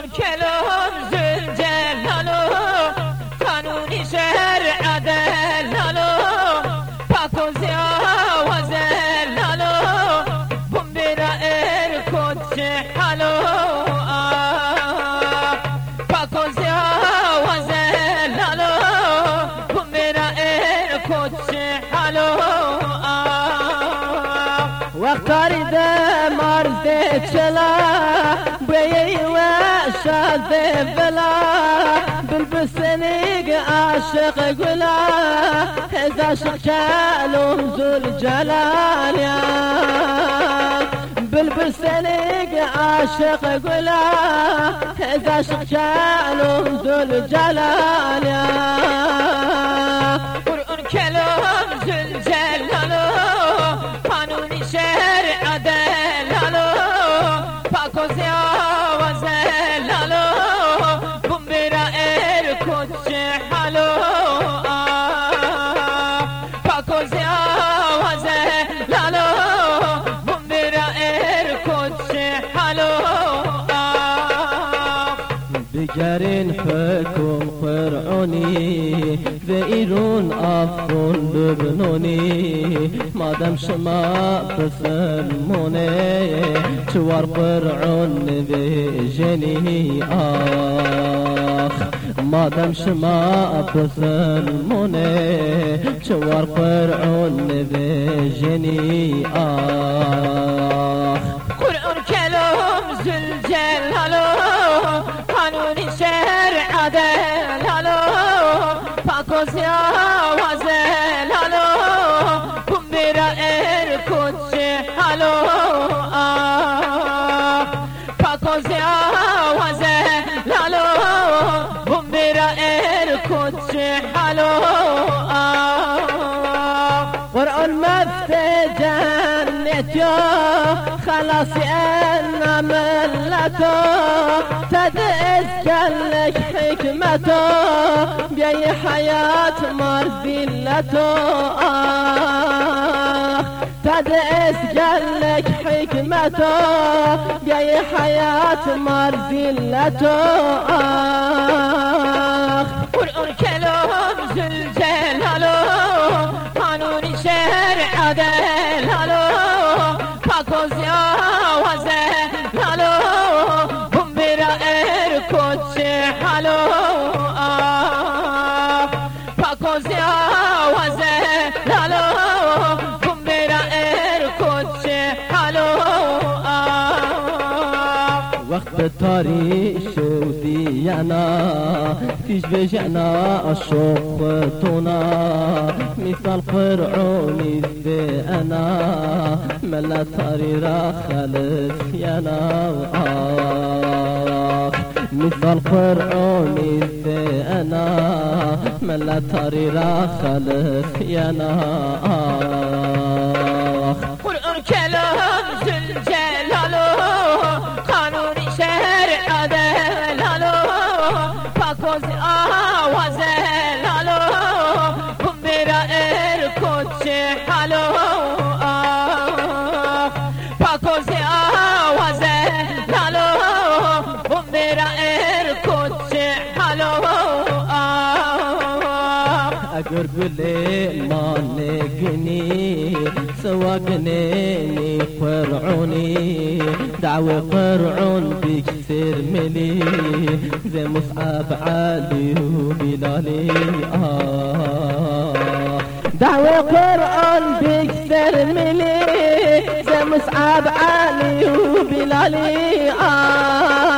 قرآن کلام وقتاری ده مرد چلا بیی و شاد بلا۔ بالبسنیگ عاشق گلا هز عاشق کلوم زول جلال یا بالبسنیگ عاشق گلا هز عاشق کلوم زول جلال حکم فرعونی و ایرون افغان لبنانی مادم شما بفرمونه چوار فرعون و جنی آخ مادم شما بفرمونه چوار فرعون و جنی آخ قرآن کلام زل جلالو خلاص أنا ملتو تدعس كلك حكمتو بأي حياة مرذلتو آه تدعس قالك حكمتو بأي حياة مرذلتو آه قرآن کلام زل جلالو قانونی شرع عدلالو پاک ارکد حالو پاک و زیا و زلالو بمبرا ارکد حالو وقت تاری شودی أنا فيش بجعنا الشوق تونا مثال فرعوني ذي أنا ملا تاري را خلف يانا آخ مصدى القرآن أنا من لا تري خلف ينا قرآن كلام زلجلاله قانون شهر عدلاله پاک اگر گلی مالکنی سواقنيني فرعوني دعوة فرعون بكسر ملي زي مصعب علي وبلالي آه دعوة قرآن بكسر ملي زي مصعب علي وبلالي آه